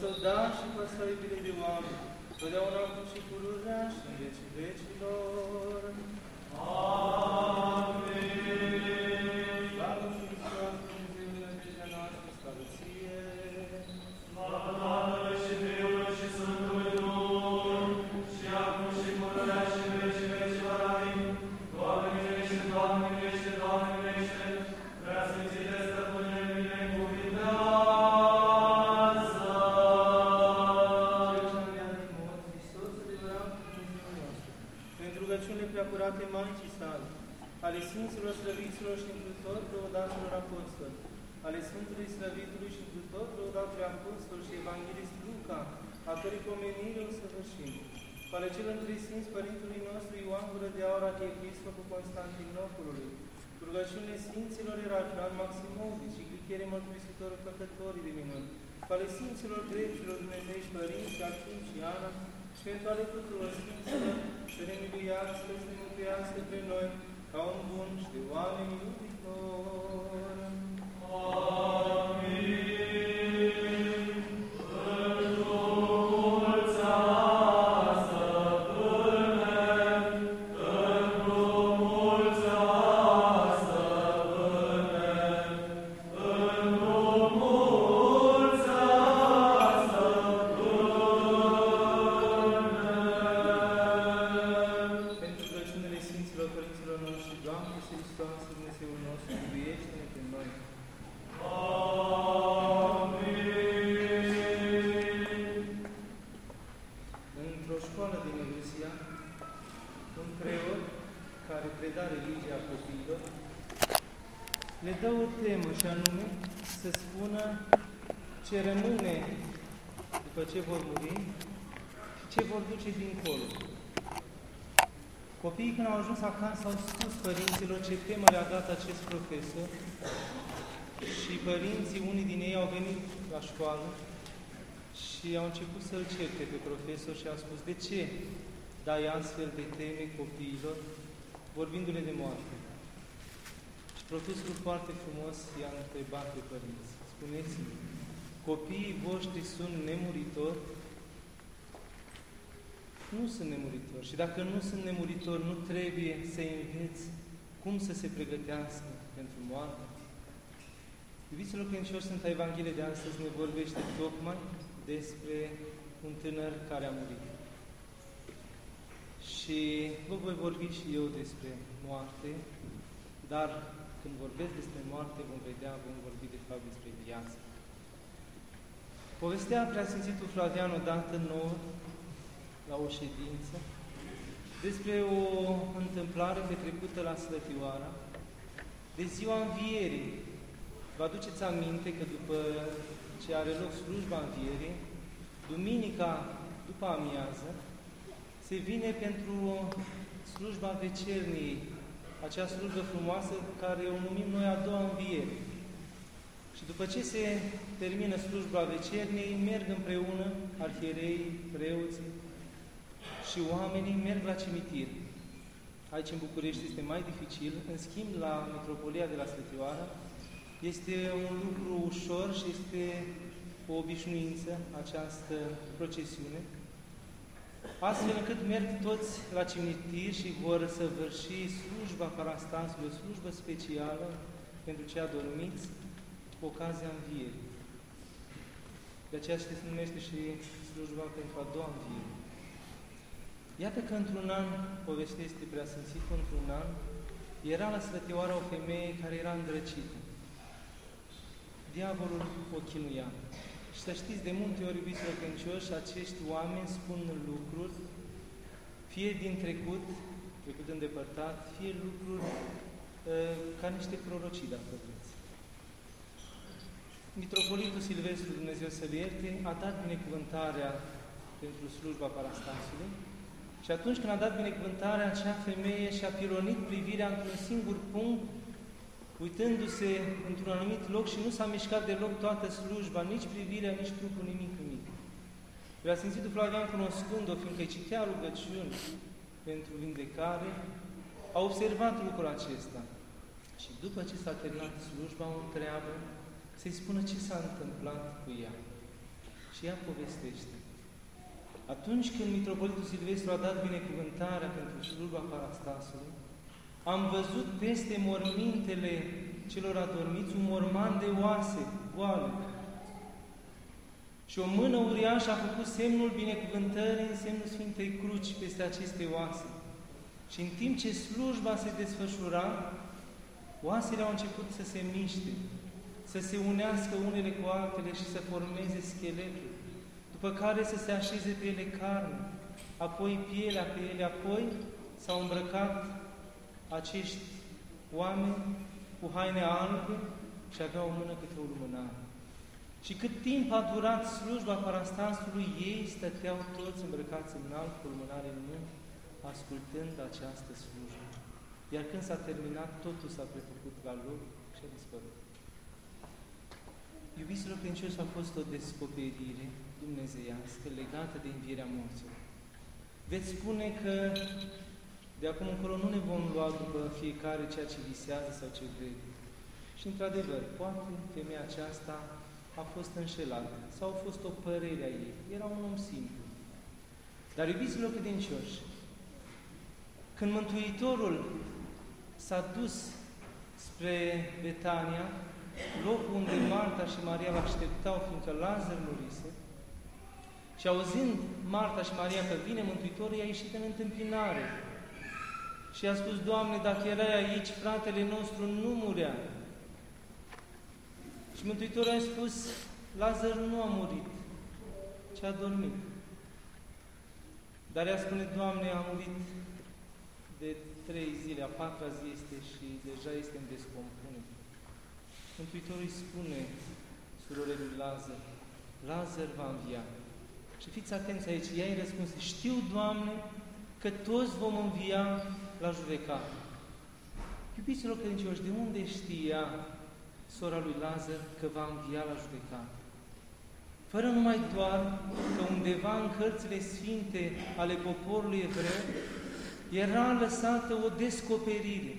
să da și păstra iubire de oameni, totdeauna acum și pururea și în vecii vecilor. Amin. Preodaților Apostoli, ale Sfântului Slăvitului și Întrutor Preodatului Apostol și Evanghelist Luca, a cărui pomenire o săvârșim, cu ale celor trei Sfinți Părintului nostru Ioan Gură de Aur, Arhiepiscopul Constantinopolului, cu rugăciunile Sfinților Erafran Maximovici și Glichere Mărturisitorul Făcătorii de minuni, cu ale Sfinților Dreptilor Dumnezeiești Părinți, Achim și Ana, și pentru ale tuturor Sfinților, să ne miluiască, să ne mântuiască pe noi, ca un bun și de ajuns acasă au spus părinților ce temă le-a dat acest profesor și părinții, unii din ei au venit la școală și au început să-l certe pe profesor și au spus de ce dai astfel de teme copiilor vorbindu-le de moarte. Și profesorul foarte frumos i-a întrebat pe părinți. Spuneți-mi, copiii voștri sunt nemuritori? Nu sunt nemuritori. Și dacă nu sunt nemuritori, nu trebuie să înveți cum să se pregătească pentru moarte. Iubiților credincioși, Sfânta Evanghelie de astăzi ne vorbește tocmai despre un tânăr care a murit. Și vă voi vorbi și eu despre moarte, dar când vorbesc despre moarte, vom vedea, vom vorbi de fapt despre viață. Povestea Preasfințitul Flavian odată nouă la o ședință despre o întâmplare petrecută la Slătioara de ziua Învierii. Vă aduceți aminte că după ce are loc slujba Învierii, duminica după amiază, se vine pentru slujba vecerniei, acea slujbă frumoasă care o numim noi a doua Înviere. Și după ce se termină slujba vecerniei, merg împreună arhierei, preoții, și oamenii merg la cimitir. Aici în București este mai dificil, în schimb la Metropolia de la Sfătioară este un lucru ușor și este o obișnuință această procesiune, astfel încât merg toți la cimitir și vor săvârși slujba parastasului, o slujbă specială pentru cei adormiți, cu ocazia învierii. De aceea se numește și slujba pentru a doua înviere. Iată că într-un an, povestea este preasfințită, într-un an, era la Sfătioara o femeie care era îndrăcită. Diavolul o chinuia. Și să știți, de multe ori, iubiți credincioși, acești oameni spun lucruri, fie din trecut, trecut îndepărtat, fie lucruri uh, ca niște prorocii, dacă vreți. Mitropolitul Silvestru, Dumnezeu să-l ierte, a dat binecuvântarea pentru slujba parastasului și atunci când a dat binecuvântarea, acea femeie și-a pilonit privirea într-un singur punct, uitându-se într-un anumit loc și nu s-a mișcat deloc toată slujba, nici privirea, nici trupul, nimic, nimic. Preasfințitul Flavian, cunoscând-o, fiindcă îi citea rugăciuni pentru vindecare, a observat lucrul acesta. Și după ce s-a terminat slujba, o întreabă să-i spună ce s-a întâmplat cu ea. Și ea povestește. Atunci când Mitropolitul Silvestru a dat binecuvântarea pentru slujba parastasului, am văzut peste mormintele celor adormiți un morman de oase goale. Și o mână uriașă a făcut semnul binecuvântării în semnul Sfintei Cruci peste aceste oase. Și în timp ce slujba se desfășura, oasele au început să se miște, să se unească unele cu altele și să formeze scheletul, după care să se așeze pe ele carne, apoi pielea pe ele, apoi s-au îmbrăcat acești oameni cu haine albe și aveau o mână câte o lumânare. Și cât timp a durat slujba parastasului, ei stăteau toți îmbrăcați în alt, cu lumânare în mână, ascultând această slujbă. Iar când s-a terminat, totul s-a prefăcut la loc și a dispărut. Iubiților credincioși, a fost o descoperire dumnezeiască legată de învierea morților. Veți spune că de acum încolo nu ne vom lua după fiecare ceea ce visează sau ce vede. Și într-adevăr, poate femeia aceasta a fost înșelată sau a fost o părere a ei. Era un om simplu. Dar iubiților credincioși, când Mântuitorul s-a dus spre Betania, locul unde Marta și Maria l așteptau, fiindcă Lazar murise, și auzind Marta și Maria că vine Mântuitorul, i-a ieșit în întâmpinare și a spus, Doamne, dacă erai aici, fratele nostru nu murea. Și Mântuitorul a spus, Lazar nu a murit, ci a dormit. Dar ea spune, Doamne, a murit de trei zile, a patra zi este și deja este în descompunere. Mântuitorul îi spune surorii lui Lazar, Lazar va învia. Și fiți atenți aici, ea îi răspuns, știu, Doamne, că toți vom învia la judecată. Iubiților credincioși, de unde știa sora lui Lazar că va învia la judecată? Fără numai doar că undeva în cărțile sfinte ale poporului evreu era lăsată o descoperire,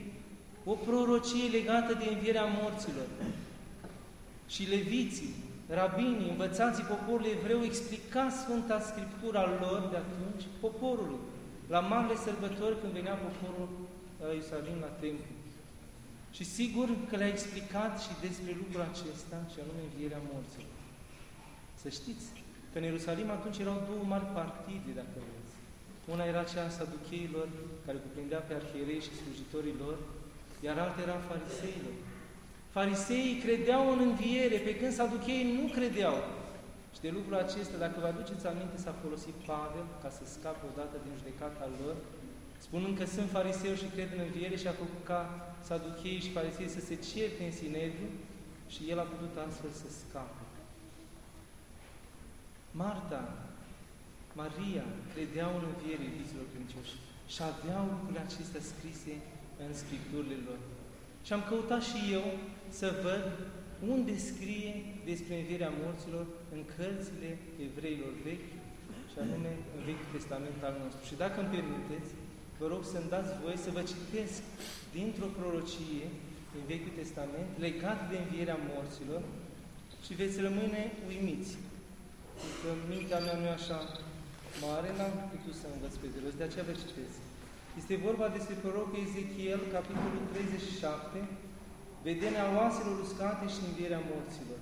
o prorocie legată de învierea morților. Și leviții, rabinii, învățații poporului evreu explica Sfânta Scriptura lor de atunci poporului la marile sărbători când venea poporul la Ierusalim la templu. Și sigur că le-a explicat și despre lucrul acesta, și anume învierea morților. Să știți că în Ierusalim atunci erau două mari partide, dacă vreți. Una era cea a saducheilor, care cuprindea pe arhierei și slujitorii lor, iar alta era fariseilor. Fariseii credeau în înviere, pe când saducheii nu credeau. Și de lucrul acesta, dacă vă aduceți aminte, s-a folosit Pavel ca să scape odată din judecata lor, spunând că sunt fariseu și cred în înviere și a făcut ca saducheii și farisei să se certe în Sinedriu și el a putut astfel să scape. Marta, Maria credeau în înviere, iubiților credincioși, și aveau lucrurile acestea scrise în Scripturile lor. Și am căutat și eu să văd unde scrie despre învierea morților în cărțile evreilor vechi, și anume în Vechiul Testament al nostru. Și dacă îmi permiteți, vă rog să-mi dați voie să vă citesc dintr-o prorocie din Vechiul Testament legat de învierea morților și veți rămâne uimiți. Că mintea mea nu e așa mare, n-am putut să învăț pe de de aceea vă citesc. Este vorba despre prorocul Ezechiel, capitolul 37, vedenia oaselor uscate și învierea morților.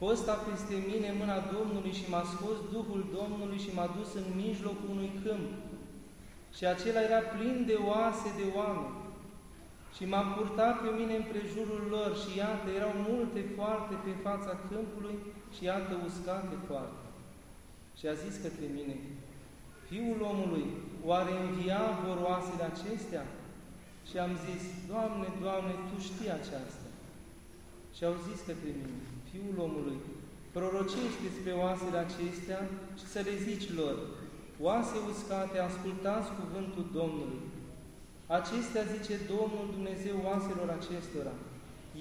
Fosta peste mine mâna Domnului și m-a scos Duhul Domnului și m-a dus în mijlocul unui câmp. Și acela era plin de oase de oameni. Și m-a purtat pe mine în prejurul lor și iată, erau multe foarte pe fața câmpului și iată uscate foarte. Și a zis către mine, Fiul omului, oare învia vor oasele acestea? Și am zis, Doamne, Doamne, Tu știi aceasta. Și au zis către mine, Fiul omului, prorocește despre oasele acestea și să le zici lor, oase uscate, ascultați cuvântul Domnului. Acestea zice Domnul Dumnezeu oaselor acestora,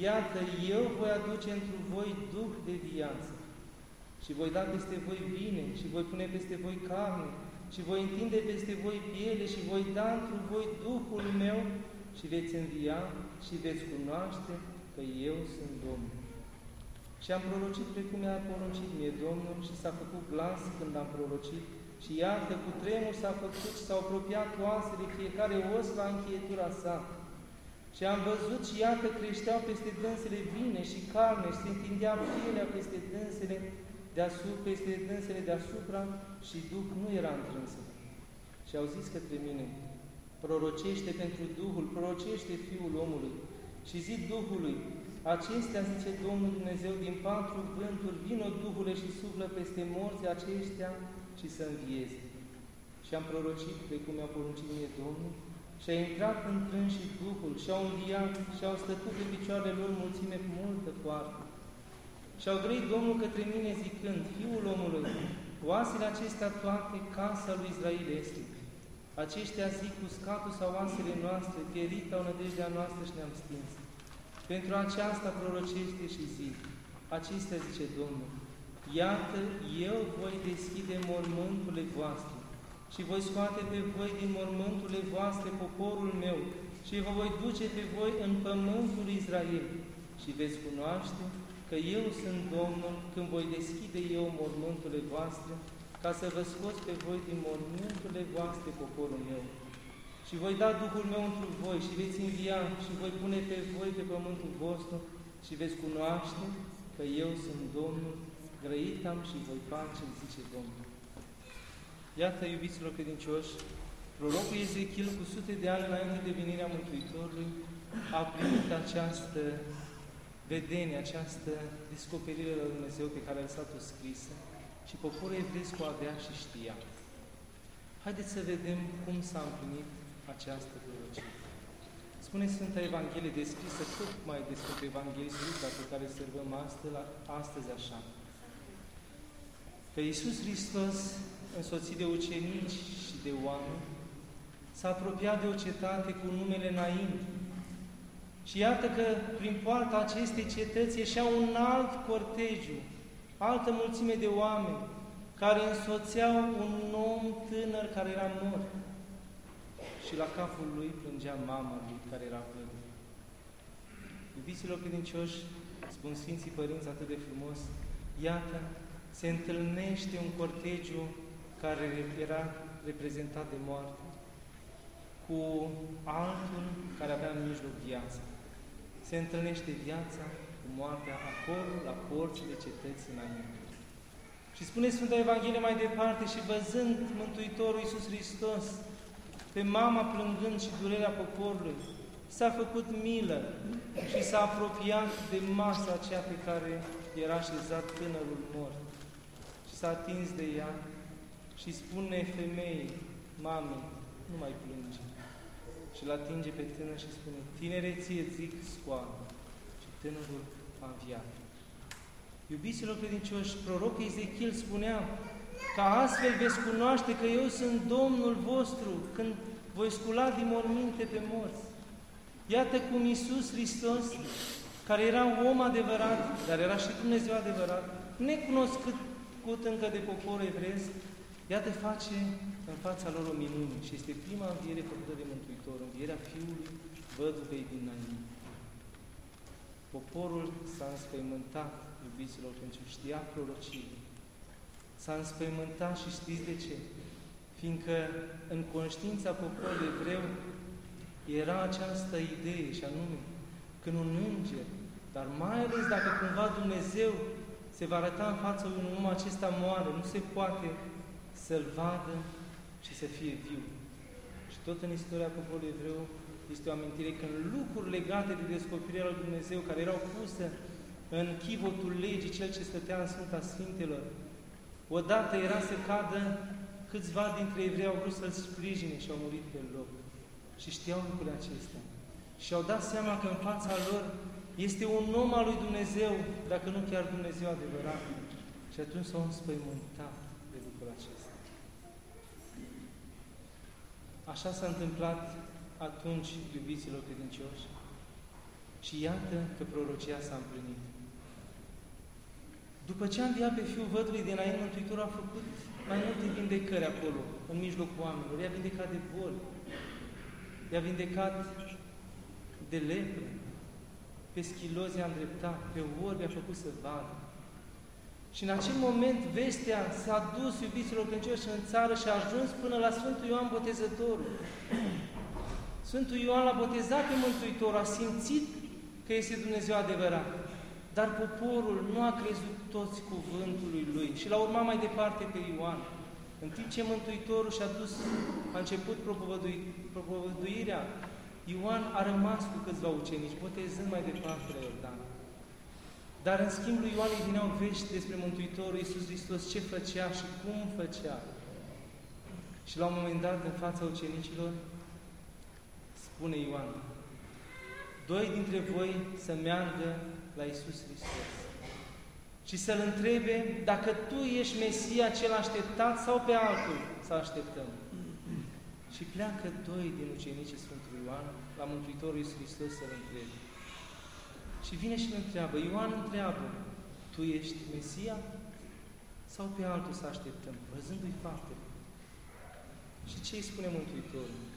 Iată, eu voi aduce într voi Duh de viață și voi da peste voi bine și voi pune peste voi carne și voi întinde peste voi piele și voi da într voi Duhul meu și veți învia și veți cunoaște că eu sunt Domnul. Și am prorocit precum mi-a poruncit mie Domnul și s-a făcut glas când am prorocit și iată, cu tremur s-a făcut și s-au apropiat oasele fiecare os la încheietura sa. Și am văzut și iată creșteau peste dânsele vine și carne și se întindea pielea peste dânsele deasupra, peste dânsele deasupra și Duh nu era întrânsă. Și au zis către mine, prorocește pentru Duhul, prorocește Fiul omului. Și zic Duhului, acestea, zice Domnul Dumnezeu, din patru vânturi, vină Duhule și suflă peste morții aceștia și să învieze. Și am prorocit, precum mi-a poruncit mie Domnul, și a intrat în trân și Duhul, și au înviat, și au stătut pe picioarele lor mulțime multă foarte. Și au grăit Domnul către mine zicând, Fiul omului, oasele acestea toate, casa lui Israel este. Aceștia zic, uscatul sau oasele noastre, pierit au nădejdea noastră și ne-am stins. Pentru aceasta prorocește și zic, acestea zice Domnul, Iată, eu voi deschide mormânturile voastre și voi scoate pe voi din mormânturile voastre poporul meu și vă voi duce pe voi în pământul Israel și veți cunoaște că eu sunt Domnul când voi deschide eu mormânturile voastre ca să vă scot pe voi din mormânturile voastre poporul meu. Și voi da Duhul meu într voi și veți învia și voi pune pe voi pe pământul vostru și veți cunoaște că eu sunt Domnul grăit am și voi face, zice Domnul. Iată, iubiților credincioși, prorocul Ezechiel, cu sute de ani înainte de venirea Mântuitorului, a primit această vedenie, această descoperire la Dumnezeu pe care a lăsat-o scrisă și poporul evresc o avea și știa. Haideți să vedem cum s-a împlinit această prorocie. Spune Sfânta Evanghelie descrisă tot mai despre Evanghelistul Luca pe care sărbăm astăzi, astăzi așa că Iisus Hristos, însoțit de ucenici și de oameni, s-a apropiat de o cetate cu numele Nain. Și iată că prin poarta acestei cetăți ieșea un alt cortegiu, altă mulțime de oameni, care însoțeau un om tânăr care era mort. Și la capul lui plângea mama lui, care era vădă. Iubiților credincioși, spun Sfinții Părinți atât de frumos, iată se întâlnește un cortegiu care era reprezentat de moarte cu altul care avea în mijloc viața. Se întâlnește viața cu moartea acolo, la porțile cetății înainte. Și spune Sfânta Evanghelie mai departe și văzând Mântuitorul Iisus Hristos pe mama plângând și durerea poporului, s-a făcut milă și s-a apropiat de masa aceea pe care era așezat tânărul mort s-a atins de ea și spune femeii, mame, nu mai plânge. Și îl atinge pe tânăr și spune, tinereție zic scoală. Și tânărul a înviat. Iubiților credincioși, prorocul Ezechiel spunea că astfel veți cunoaște că eu sunt Domnul vostru când voi scula din morminte pe morți. Iată cum Iisus Hristos, care era un om adevărat, dar era și Dumnezeu adevărat, necunoscut născut încă de popor evresc, iată face în fața lor o minune și este prima înviere făcută de Mântuitor, învierea Fiului văduvei din Nain. Poporul s-a înspăimântat, iubiților, pentru că știa prorociile. S-a înspăimântat și știți de ce? Fiindcă în conștiința poporului evreu era această idee, și anume, când un înger, dar mai ales dacă cumva Dumnezeu se va arăta în fața unui om acesta moare, nu se poate să-l vadă și să fie viu. Și tot în istoria poporului evreu este o amintire că în lucruri legate de descoperirea lui Dumnezeu, care erau puse în chivotul legii, cel ce stătea în Sfânta Sfintelor, odată era să cadă câțiva dintre evrei au vrut să-l sprijine și au murit pe loc. Și știau lucrurile acestea. Și au dat seama că în fața lor este un om al lui Dumnezeu, dacă nu chiar Dumnezeu adevărat. Și atunci s-au înspăimântat de lucrul acesta. Așa s-a întâmplat atunci, iubiților credincioși, și iată că prorocia s-a împlinit. După ce a înviat pe Fiul Vădului de înainte, Mântuitorul a făcut mai multe vindecări acolo, în mijlocul oamenilor. I-a vindecat de boli, i-a vindecat de lepre, pe schilozi a îndreptat, pe orbi a făcut să vadă. Și în acel moment vestea s-a dus, iubiților credincioși, în țară și a ajuns până la Sfântul Ioan Botezătorul. Sfântul Ioan l-a botezat pe Mântuitor, a simțit că este Dumnezeu adevărat. Dar poporul nu a crezut toți cuvântului lui și l-a urmat mai departe pe Ioan. În timp ce Mântuitorul și-a dus, a început propovăduirea, Ioan a rămas cu câțiva ucenici, botezând mai departe la Iordan. Dar în schimb lui Ioan îi vineau vești despre Mântuitorul Iisus Hristos, ce făcea și cum făcea. Și la un moment dat, în fața ucenicilor, spune Ioan, doi dintre voi să meargă la Iisus Hristos și să-L întrebe dacă Tu ești Mesia cel așteptat sau pe altul să așteptăm. Și pleacă doi din ucenicii Sfântului Ioan la Mântuitorul Iisus Hristos să-L întrebe. Și vine și îl întreabă, Ioan întreabă, Tu ești Mesia sau pe altul să așteptăm, văzându-i faptele? Și ce îi spune Mântuitorul?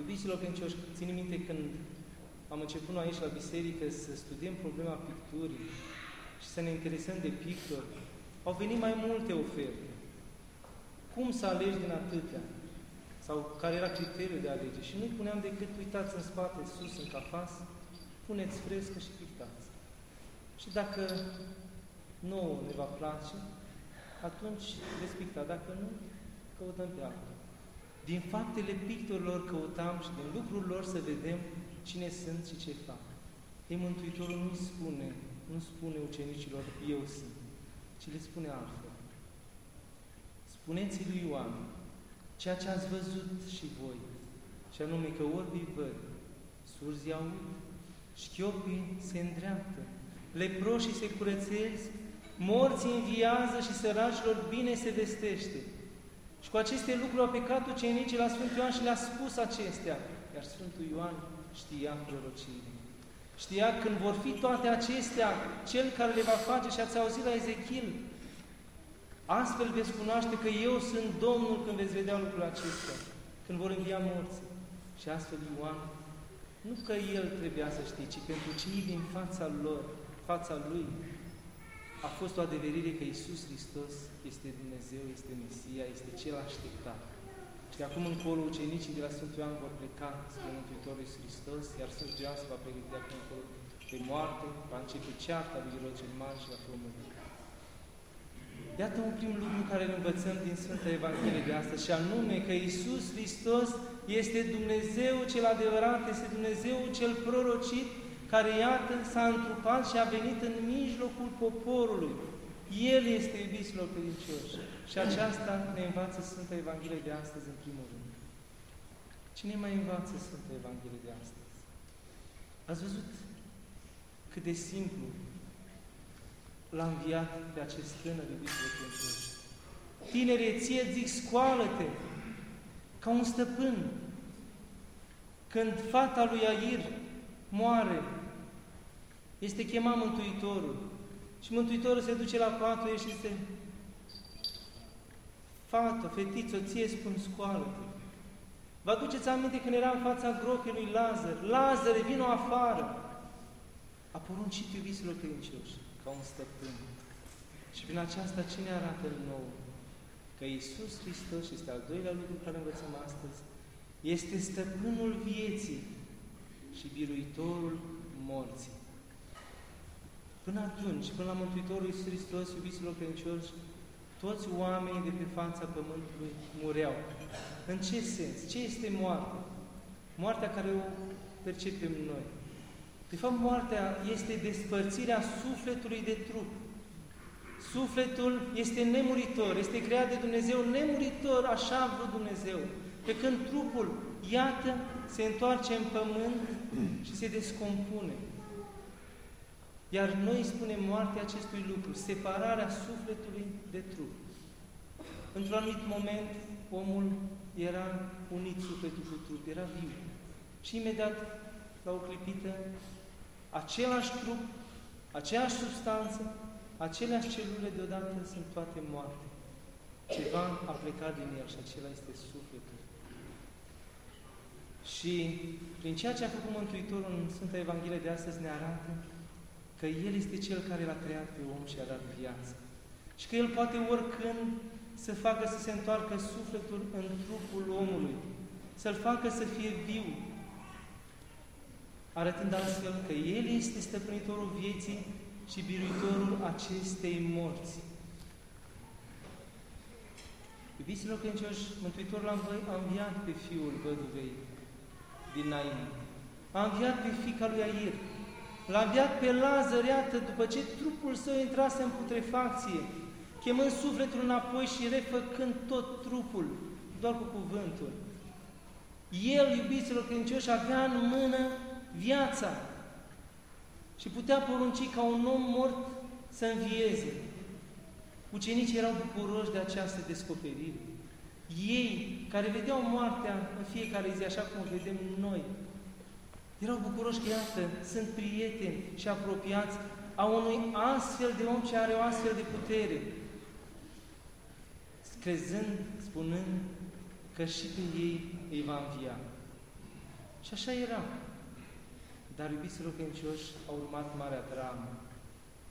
Iubiților credincioși, țin minte când am început noi aici la biserică să studiem problema picturii și să ne interesăm de pictori, au venit mai multe oferte. Cum să alegi din atâtea? Sau care era criteriul de alege? Și nu-i puneam decât, uitați în spate, sus, în cafas, puneți frescă și pictați. Și dacă nu ne va place, atunci veți picta. Dacă nu, căutăm pe altul. Din faptele pictorilor căutam și din lucrul lor să vedem cine sunt și ce fac. Ei, Mântuitorul nu spune, nu spune ucenicilor, eu sunt, ci le spune altfel. Spuneți lui Ioan ceea ce ați văzut și voi, și anume că orbii văd, surzii aud, șchiopii se îndreaptă, leproșii se curățesc, morții înviază și săracilor bine se vestește. Și cu aceste lucruri au plecat ucenicii la Sfântul Ioan și le-a spus acestea. Iar Sfântul Ioan știa prorociile. Știa când vor fi toate acestea, cel care le va face și ați auzit la Ezechiel. Astfel veți cunoaște că eu sunt Domnul când veți vedea lucrurile acestea, când vor învia morți. Și astfel Ioan, nu că el trebuia să știe, ci pentru cei din fața lor, fața lui, a fost o adeverire că Isus Hristos este Dumnezeu, este Mesia, este Cel așteptat. Și de acum încolo ucenicii de la Sfântul Ioan vor pleca spre Mântuitorul Iisus Hristos, iar Sfântul Ioan se va pregăti de acum încolo pe moarte, va începe cearta lui Irod cel Mare și va fi omorât. Iată un prim lucru care îl învățăm din Sfânta Evanghelie de astăzi, și anume că Iisus Hristos este Dumnezeu cel adevărat, este Dumnezeu cel prorocit, care, iată, s-a întrupat și a venit în mijlocul poporului. El este iubiților credincioși. Și aceasta ne învață Sfânta Evanghelie de astăzi, în primul rând. Cine mai învață Sfânta Evanghelie de astăzi? Ați văzut cât de simplu l-a înviat pe acest tânăr, iubiților credincioși. Tinere, ție zic, scoală-te ca un stăpân. Când fata lui Air moare, este chemat Mântuitorul. Și Mântuitorul se duce la patul ei și se Fată, fetiță, ție spun scoală-te. Vă aduceți aminte când era în fața gropii lui Lazar? Lazar, vină afară! A poruncit iubiților credincioși ca un stăpân. Și prin aceasta cine arată nou? Că Iisus Hristos, și este al doilea lucru care învățăm astăzi, este stăpânul vieții și biruitorul morții. Până atunci, până la Mântuitorul Iisus Hristos, iubiților credincioși, toți oamenii de pe fața Pământului mureau. În ce sens? Ce este moartea? Moartea care o percepem noi. De fapt, moartea este despărțirea sufletului de trup. Sufletul este nemuritor, este creat de Dumnezeu nemuritor, așa a vrut Dumnezeu. Pe când trupul, iată, se întoarce în pământ și se descompune. Iar noi spunem moartea acestui lucru, separarea sufletului de trup. Într-un anumit moment, omul era unit sufletul cu trup, era viu. Și imediat, la o clipită, același trup, aceeași substanță, aceleași celule deodată sunt toate moarte. Ceva a plecat din el și acela este sufletul. Și prin ceea ce a făcut Mântuitorul în Sfânta Evanghelie de astăzi ne arată că El este Cel care l-a creat pe om și a dat viață. Și că El poate oricând să facă să se întoarcă sufletul în trupul omului, să-l facă să fie viu, arătând astfel că El este stăpânitorul vieții și biruitorul acestei morți. Iubiților credincioși, Mântuitorul a înviat pe Fiul Văduvei din Naim. A înviat pe fica lui Air. L-a înviat pe Lazar, iată, după ce trupul său intrase în putrefacție, chemând sufletul înapoi și refăcând tot trupul, doar cu cuvântul. El, iubiților credincioși, avea în mână viața și putea porunci ca un om mort să învieze. Ucenicii erau bucuroși de această descoperire. Ei, care vedeau moartea în fiecare zi, așa cum vedem noi, erau bucuroși că, iată, sunt prieteni și apropiați a unui astfel de om ce are o astfel de putere. Crezând, spunând că și pe ei îi va învia. Și așa era. Dar, iubiților credincioși, a urmat marea dramă,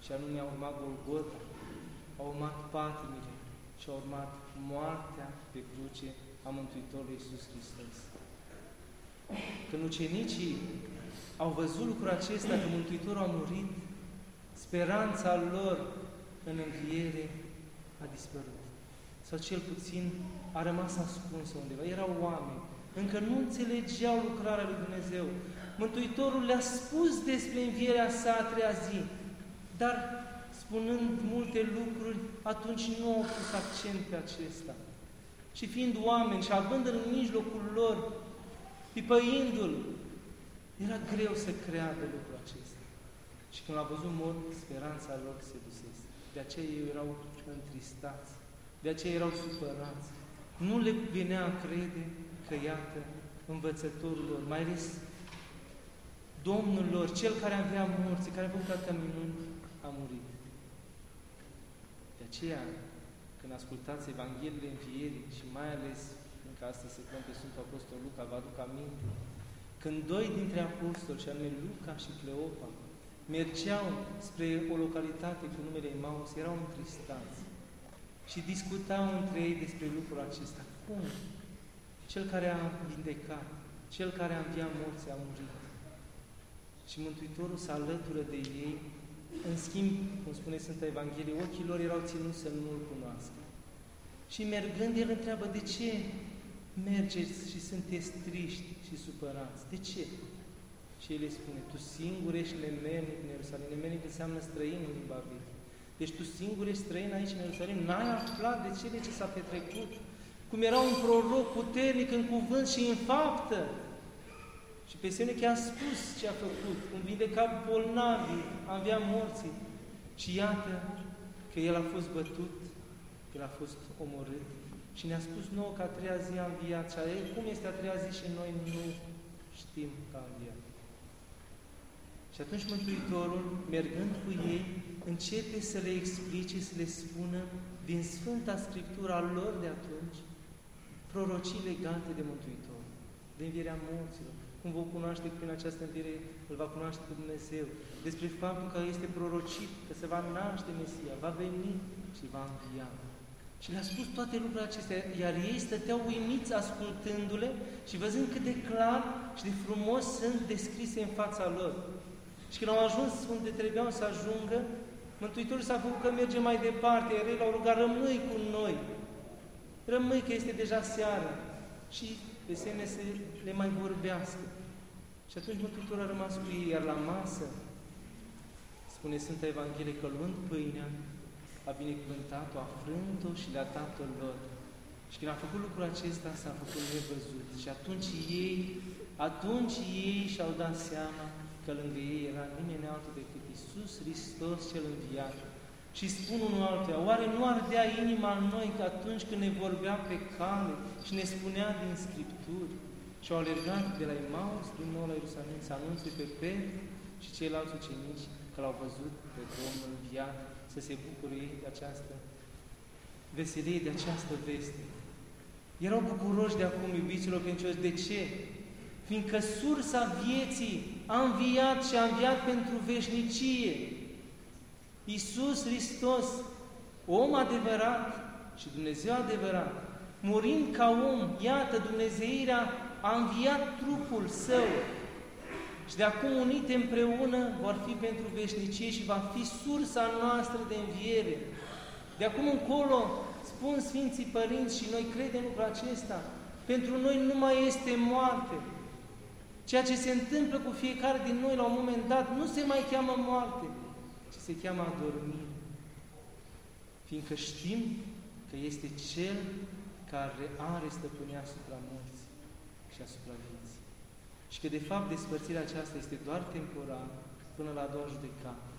și anume a urmat Golgota, au urmat patimile și a urmat moartea pe cruce a Mântuitorului Iisus Hristos. Când ucenicii au văzut lucrul acesta, că Mântuitorul a murit, speranța lor în înviere a dispărut. Sau cel puțin a rămas ascunsă undeva. Erau oameni, încă nu înțelegeau lucrarea lui Dumnezeu. Mântuitorul le-a spus despre învierea sa a treia zi, dar spunând multe lucruri, atunci nu au pus accent pe acesta. Și fiind oameni și având în mijlocul lor, pipăindu-l, era greu să creadă lucrul acesta. Și când l-a văzut mort, speranța lor se dusese. De aceea ei erau întristați, de aceea erau supărați. Nu le venea a crede că, iată, învățătorul lor, mai ales Domnul lor, Cel care avea morții, care a făcut atâtea minuni, a murit aceea, când ascultați Evangheliile Învierii și mai ales, încă astăzi se pe Sfântul Apostol Luca, vă aduc aminte, când doi dintre apostoli, și anume Luca și Cleopa, mergeau spre o localitate cu numele Emaus, erau întristați și discutau între ei despre lucrul acesta. Cum? Cel care a vindecat, cel care a înviat morții a murit. Și Mântuitorul se alătură de ei în schimb, cum spune Sfânta Evanghelie, ochii lor erau ținuți să nu-L cunoască. Și mergând, El întreabă, de ce mergeți și sunteți triști și supărați? De ce? Și El îi spune, tu singur ești nemernic în Ierusalim. Nemernic înseamnă străin în limba veche. Deci tu singur ești străin aici în Ierusalim. N-ai aflat de cele ce s-a petrecut. Cum era un proroc puternic în cuvânt și în faptă. Și pe semne că a spus ce a făcut, cum vindeca bolnavii, avea morții. Și iată că El a fost bătut, că El a fost omorât și ne-a spus nouă că a treia zi a înviat. Și a cum este a treia zi și noi nu știm că a înviat. Și atunci Mântuitorul, mergând cu ei, începe să le explice, să le spună din Sfânta Scriptura lor de atunci, prorocii legate de Mântuitor, de învierea morților, cum vom cunoaște prin această înviere, îl va cunoaște pe Dumnezeu, despre faptul că este prorocit, că se va naște Mesia, va veni și va învia. Și le-a spus toate lucrurile acestea, iar ei stăteau uimiți ascultându-le și văzând cât de clar și de frumos sunt descrise în fața lor. Și când au ajuns unde trebuiau să ajungă, Mântuitorul s-a făcut că merge mai departe, iar ei l-au rugat, rămâi cu noi, rămâi că este deja seară. Și pe semne să le mai vorbească. Și atunci Mântuitorul a rămas cu ei, iar la masă, spune Sfânta Evanghelie că luând pâinea, a binecuvântat-o, a frânt-o și le-a dat-o lor. Și când a făcut lucrul acesta, s-a făcut nevăzut. Și atunci ei, atunci ei și-au dat seama că lângă ei era nimeni altul decât Isus Hristos cel înviat, și spun unul altuia, oare nu ardea inima în noi că atunci când ne vorbea pe cale și ne spunea din Scripturi și au alergat de la Emaus din nou la Ierusalim să anunțe pe Petru și ceilalți ucenici că l-au văzut pe Domnul viat, să se bucure ei de această veselie, de această veste. Erau bucuroși de acum, iubiților credincioși. De ce? fiindcă sursa vieții a înviat și a înviat pentru veșnicie. Iisus Hristos, om adevărat și Dumnezeu adevărat, murind ca om, iată, Dumnezeirea a înviat trupul Său și de acum unite împreună vor fi pentru veșnicie și va fi sursa noastră de înviere. De acum încolo, spun Sfinții Părinți și noi credem lucrul acesta, pentru noi nu mai este moarte. Ceea ce se întâmplă cu fiecare din noi la un moment dat nu se mai cheamă moarte, ci se cheamă adormire. Fiindcă știm că este Cel care are stăpânia asupra morții și asupra vieții. Și că de fapt despărțirea aceasta este doar temporară până la a doua judecată.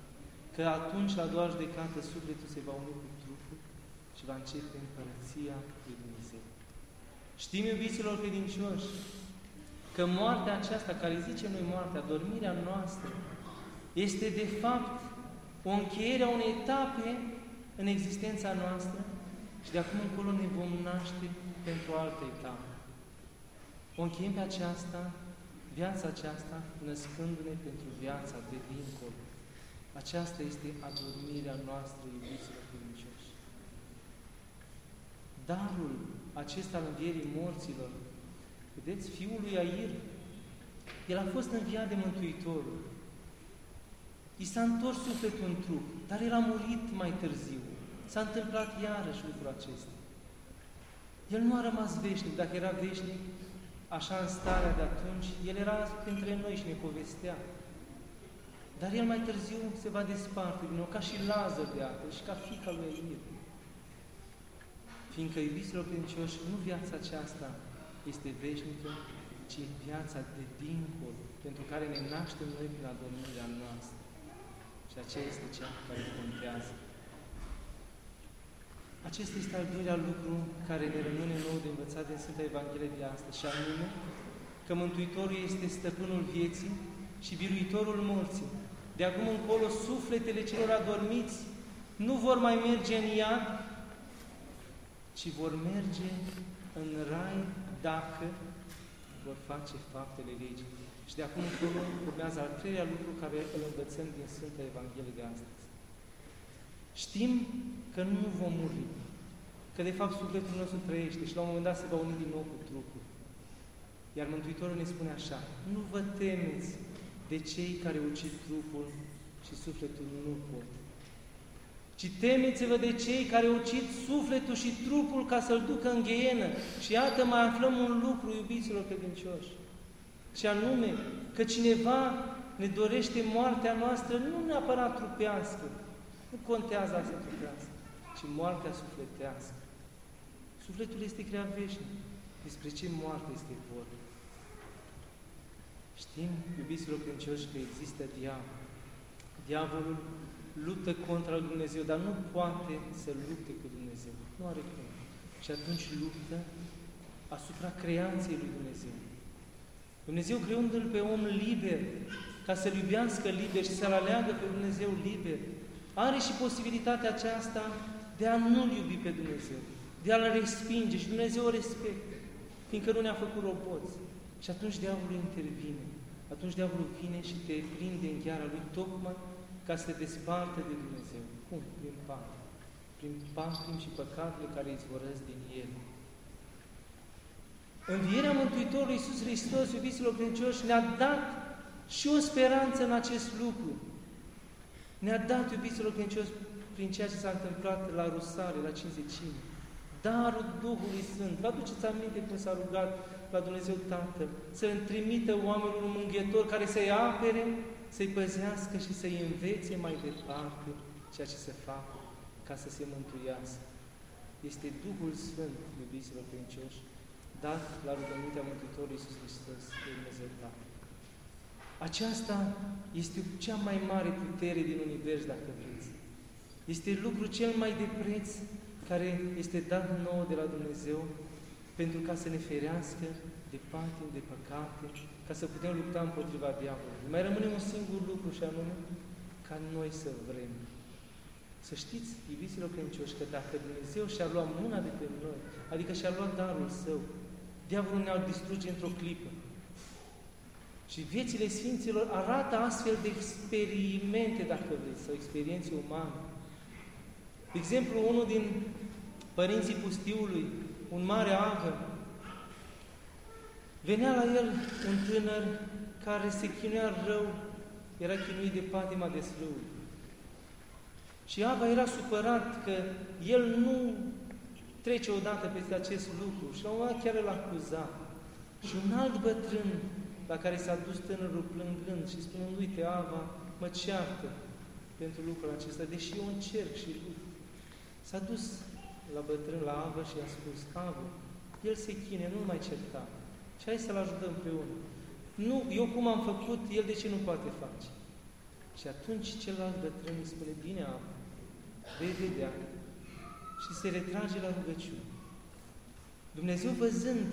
Că atunci, la a doua judecată, sufletul se va uni cu trupul și va începe împărăția lui Dumnezeu. Știm, iubiților credincioși, că moartea aceasta, care zice noi moartea, dormirea noastră, este de fapt o încheiere a unei etape în existența noastră și de acum încolo ne vom naște pentru o altă etapă. O încheiem pe aceasta, viața aceasta, născându-ne pentru viața de dincolo. Aceasta este adormirea noastră, iubiților credincioși. Darul acesta al învierii morților, vedeți, fiul lui Air, el a fost înviat de Mântuitorul. I s-a întors sufletul în trup, dar el a murit mai târziu. S-a întâmplat iarăși lucrul acesta. El nu a rămas veșnic. Dacă era veșnic, așa în starea de atunci, el era între noi și ne povestea. Dar el mai târziu se va desparte din nou, ca și Lazar de apă și ca fica lui Elir. Fiindcă, iubiților credincioși, nu viața aceasta este veșnică, ci viața de dincolo, pentru care ne naștem noi prin adormirea noastră. Și aceea este cea care contează. Acesta este al doilea lucru care ne rămâne nou de învățat din Sfânta Evanghelie de astăzi, și anume că Mântuitorul este stăpânul vieții și biruitorul morții. De acum încolo, sufletele celor adormiți nu vor mai merge în iad, ci vor merge în rai dacă vor face faptele legii. Și de acum încolo urmează al treilea lucru care îl învățăm din Sfânta Evanghelie de astăzi. Știm că nu vom muri, că de fapt sufletul nostru trăiește și la un moment dat se va uni din nou cu trupul. Iar Mântuitorul ne spune așa, nu vă temeți de cei care ucid trupul și sufletul nu pot. Ci temeți-vă de cei care ucid sufletul și trupul ca să-l ducă în gheienă. Și iată, mai aflăm un lucru, iubiților credincioși. Și anume, că cineva ne dorește moartea noastră nu neapărat trupească, nu contează asta trupească, ci moartea sufletească. Sufletul este creat veșnic. Despre ce moarte este vorba? Știm, iubiților credincioși, că există diavol. Diavolul luptă contra lui Dumnezeu, dar nu poate să lupte cu Dumnezeu. Nu are cum. Și atunci luptă asupra creanței lui Dumnezeu. Dumnezeu creându-l pe om liber, ca să-L iubească liber și să-L aleagă pe Dumnezeu liber, are și posibilitatea aceasta de a nu-L iubi pe Dumnezeu, de a-L respinge și Dumnezeu o respectă, fiindcă nu ne-a făcut roboți. Și atunci diavolul intervine. Atunci diavolul vine și te prinde în chiara lui tocmai ca să te desparte de Dumnezeu. Cum? Prin patim. Prin patim și păcatele care izvorăsc din el. Învierea Mântuitorului Iisus Hristos, iubiților credincioși, ne-a dat și o speranță în acest lucru. Ne-a dat, iubiților credincioși, prin ceea ce s-a întâmplat la Rusare, la Cinzecime. Darul Duhului Sfânt. Vă aduceți aminte cum s-a rugat la Dumnezeu Tatăl să îmi trimită oamenilor un mânghetor care să-i apere, să-i păzească și să-i învețe mai departe ceea ce se facă ca să se mântuiască. Este Duhul Sfânt, iubiților credincioși, dat la rugămintea Mântuitorului Iisus Hristos, de Dumnezeu Tatăl. Aceasta este cea mai mare putere din univers, dacă vreți. Este lucru cel mai de preț care este dat nou de la Dumnezeu pentru ca să ne ferească de patim, de păcate, ca să putem lupta împotriva diavolului. Mai rămâne un singur lucru și anume ca noi să vrem. Să știți, iubiților credincioși, că dacă Dumnezeu și-a luat mâna de pe noi, adică și-a luat darul Său, diavolul ne-ar distruge într-o clipă. Și viețile Sfinților arată astfel de experimente, dacă vreți, sau experiențe umane. De exemplu, unul din părinții pustiului, un mare avă, venea la el un tânăr care se chinuia rău, era chinuit de patima de slău. Și Ava era supărat că el nu trece odată peste acest lucru și la un moment chiar îl acuza. Și un alt bătrân la care s-a dus tânărul plângând și spunând, uite, Ava mă ceartă pentru lucrul acesta, deși eu încerc și lupt. S-a dus la bătrân, la Avă și i-a spus, Avă, el se chine, nu mai certa. Și hai să-l ajutăm împreună. Nu, eu cum am făcut, el de ce nu poate face? Și atunci celălalt bătrân îi spune, bine, Avă, vei vedea și se retrage la rugăciune. Dumnezeu văzând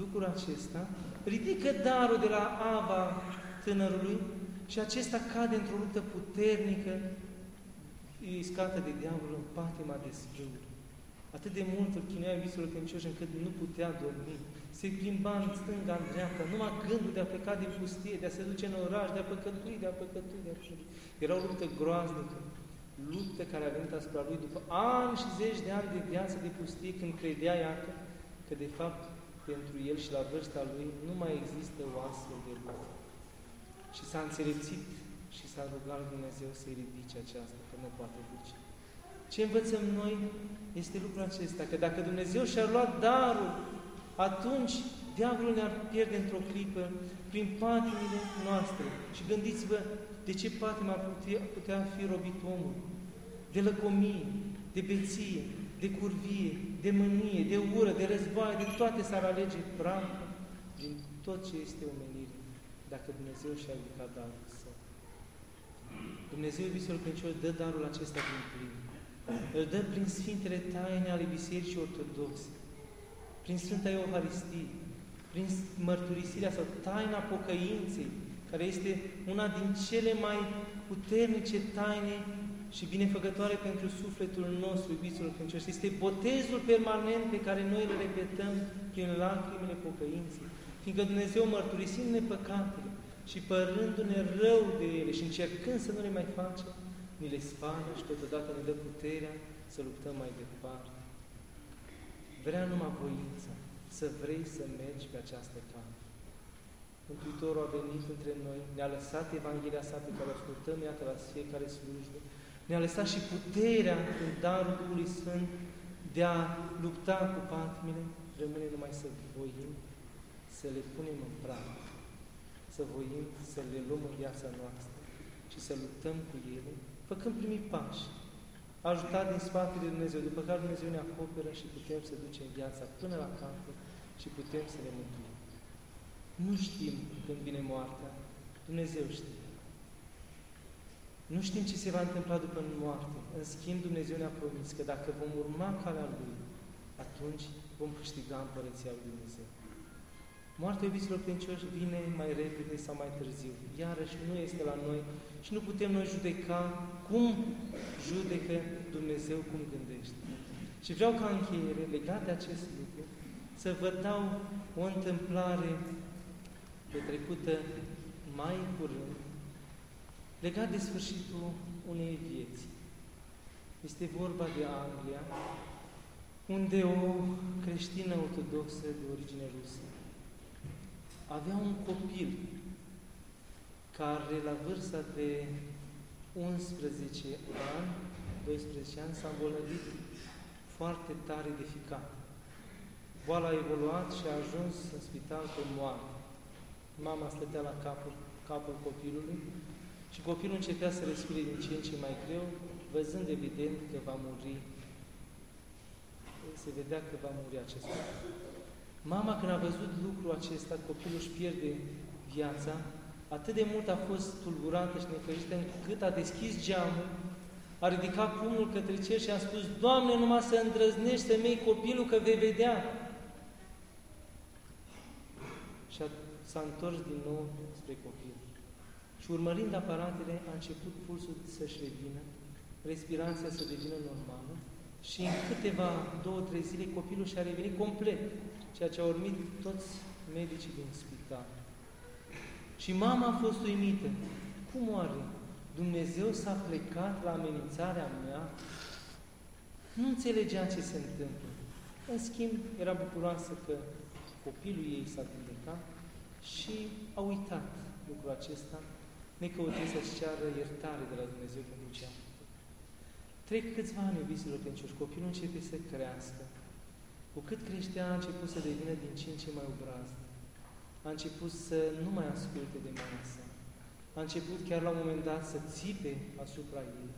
lucrul acesta, ridică darul de la Ava tânărului și acesta cade într-o luptă puternică, îi scată de diavol în patima de sfânt. Atât de mult îl chinuia visul credincioși încât nu putea dormi. Se plimba în stânga, în dreapta, numai gândul de a pleca din pustie, de a se duce în oraș, de a păcătui, de a păcătui, de a păcătui. Era o luptă groaznică, luptă care a venit asupra lui după ani și zeci de ani de viață de pustie, când credea, iată, că de fapt pentru el și la vârsta lui nu mai există o astfel de luptă. Și s-a înțelepțit și s-a rugat lui Dumnezeu să-i ridice aceasta, că nu poate duce. Ce învățăm noi este lucrul acesta, că dacă Dumnezeu și-ar luat darul, atunci diavolul ne-ar pierde într-o clipă prin patimile noastre. Și gândiți-vă de ce patima ar putea, putea fi robit omul. De lăcomie, de beție, de curvie, de mânie, de ură, de războaie, de toate s-ar alege praf din tot ce este omenire, dacă Dumnezeu și-a ridicat darul său. Dumnezeu, iubiților credincioși, dă darul acesta din plin. Îl dă prin Sfintele Taine ale Bisericii Ortodoxe, prin Sfânta Euharistie, prin mărturisirea sau taina pocăinței, care este una din cele mai puternice taine și binefăcătoare pentru sufletul nostru, iubiților credincioși. Este botezul permanent pe care noi îl repetăm prin lacrimile pocăinței. Fiindcă Dumnezeu mărturisindu-ne păcatele și părându-ne rău de ele și încercând să nu le mai facem, ni le spală și totodată ne dă puterea să luptăm mai departe. Vrea numai voința, să vrei să mergi pe această cale. Mântuitorul a venit între noi, ne-a lăsat Evanghelia sa pe care o ascultăm, iată, la fiecare slujbă, ne-a lăsat și puterea în darul Duhului Sfânt de a lupta cu patimile, rămâne numai să voim, să le punem în practică, să voim, să le luăm în viața noastră și să luptăm cu ele, făcând primii pași, ajutat din spatele Dumnezeu, după care Dumnezeu ne acoperă și putem să ducem viața până la capăt și putem să ne mântuim. Nu știm când vine moartea, Dumnezeu știe. Nu știm ce se va întâmpla după moarte. În schimb, Dumnezeu ne-a promis că dacă vom urma calea Lui, atunci vom câștiga Împărăția Lui Dumnezeu. Moartea iubiților credincioși vine mai repede sau mai târziu. Iarăși nu este la noi și nu putem noi judeca cum judecă Dumnezeu, cum gândește. Și vreau ca încheiere, legat de acest lucru, să vă dau o întâmplare petrecută mai curând, legat de sfârșitul unei vieți. Este vorba de Anglia, unde o creștină ortodoxă de origine rusă avea un copil care la vârsta de 11 ani, 12 ani, s-a îmbolnăvit foarte tare de ficat. Boala a evoluat și a ajuns în spital pe moarte. Mama stătea la capul, capul copilului și copilul începea să respire din ce în ce mai greu, văzând evident că va muri. Se vedea că va muri acest copil. Mama, când a văzut lucrul acesta, copilul își pierde viața, atât de mult a fost tulburată și necăjită încât a deschis geamul, a ridicat pumnul către cer și a spus, Doamne, numai să îndrăznești să mei copilul că vei vedea. Și s-a întors din nou spre copil. Și urmărind aparatele, a început pulsul să-și revină, respirația să devină normală și în câteva, două, trei zile, copilul și-a revenit complet, ceea ce a urmit toți medicii din spital. Și mama a fost uimită. Cum oare? Dumnezeu s-a plecat la amenințarea mea? Nu înțelegea ce se întâmplă. În schimb, era bucuroasă că copilul ei s-a vindecat și a uitat lucrul acesta, necăutând să-și ceară iertare de la Dumnezeu pentru ce a făcut. Trec câțiva ani, iubiților credincioși, copilul începe să crească. Cu cât creștea, a început să devină din ce în ce mai obrază. A început să nu mai asculte de mama sa. A început chiar la un moment dat să țipe asupra ei,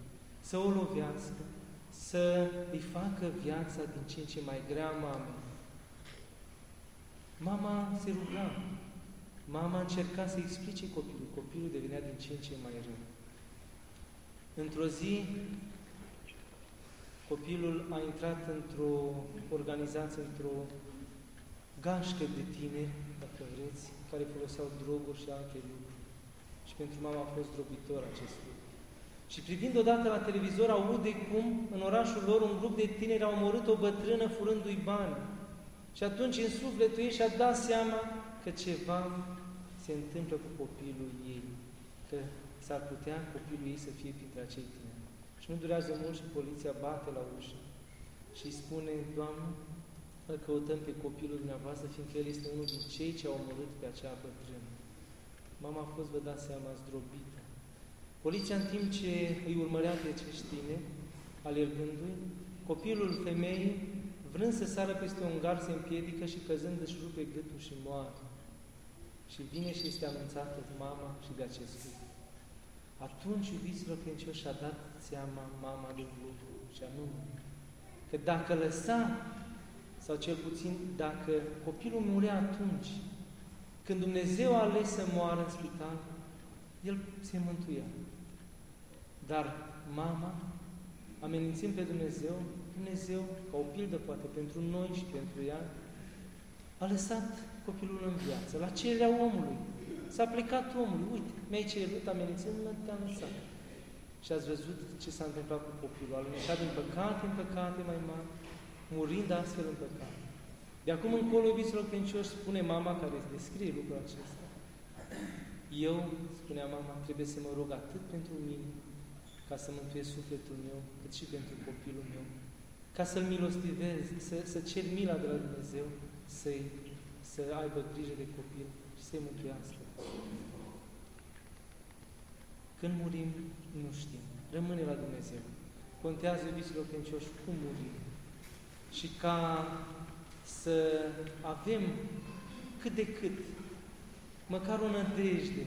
să o lovească, să îi facă viața din ce în ce mai grea mamei. Mama se ruga. Mama încerca să explice copilul. Copilul devenea din ce în ce mai rău. Într-o zi, copilul a intrat într-o organizație, într-o gașcă de tineri, dacă vreți, care foloseau droguri și alte lucruri. Și pentru mama a fost drobitor acest lucru. Și privind odată la televizor, aude cum în orașul lor un grup de tineri au omorât o bătrână furându-i bani. Și atunci în sufletul ei și-a dat seama că ceva se întâmplă cu copilul ei, că s-ar putea copilul ei să fie printre acei tineri. Și nu durează mult și poliția bate la ușă și îi spune, Doamne, îl căutăm pe copilul dumneavoastră, fiindcă el este unul din cei ce au omorât pe acea bătrână. Mama a fost, vă dați seama, zdrobită. Poliția, în timp ce îi urmărea pe acești tineri, alergându-i, copilul femeii, vrând să sară peste un gar, se împiedică și căzând își rupe gâtul și moare. Și vine și este anunțată mama și de acest lucru. Atunci, iubiților credincioși, și-a dat seama mama de lucru, și anume, că dacă lăsa, sau cel puțin dacă copilul murea atunci, când Dumnezeu a ales să moară în spital, el se mântuia. Dar mama, amenințând pe Dumnezeu, Dumnezeu, ca o pildă poate pentru noi și pentru ea, a lăsat copilul în viață, la cererea omului. S-a plecat omul, uite, mi-ai cerut amenințând, te-am lăsat. Și ați văzut ce s-a întâmplat cu copilul. A luat din păcate în păcate mai mari, murind astfel în păcate. De acum încolo, iubiților credincioși, spune mama care descrie lucrul acesta. Eu, spunea mama, trebuie să mă rog atât pentru mine, ca să mântuiesc sufletul meu, cât și pentru copilul meu, ca să-l milostivez, să, să cer mila de la Dumnezeu, să să aibă grijă de copil și să-i mântuiască. Când murim, nu știm. Rămâne la Dumnezeu. Contează, iubiților credincioși, cum murim. Și ca să avem cât de cât, măcar o nădejde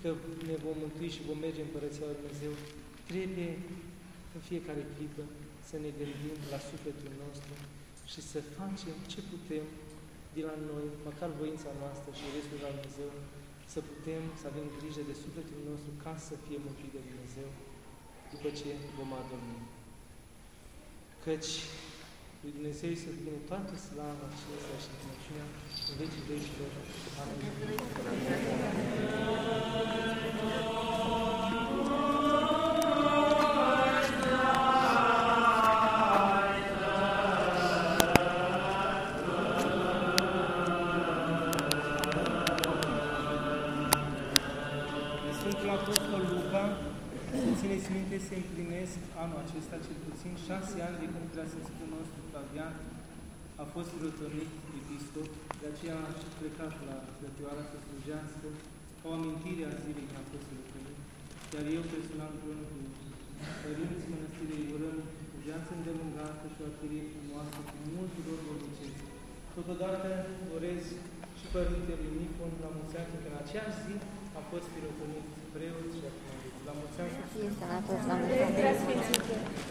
că ne vom mântui și vom merge în Părăția lui Dumnezeu, trebuie în fiecare clipă să ne gândim la sufletul nostru și să facem ce putem de la noi, măcar voința noastră și restul la Dumnezeu, să putem să avem grijă de sufletul nostru ca să fie mântuit de Dumnezeu după ce vom adormi. Căci lui Dumnezeu să fie toată slava, cinstea și înălțimea în vecii vecilor. Amin. Preasfințitul nostru Flavian a fost rătănit episcop, de aceea a plecat la Plătioara să slujească ca o amintire a zilei când a fost rătănit. Iar eu personal împreună cu părinții mănăstirii urăm viață îndelungată și o arterie frumoasă cu mult rog ducesc. Totodată urez și Părintele Nicon la mulți ani, că în aceeași zi a fost pirotonit preot și acum la mulți ani. Fie sănătos, la mulți ani.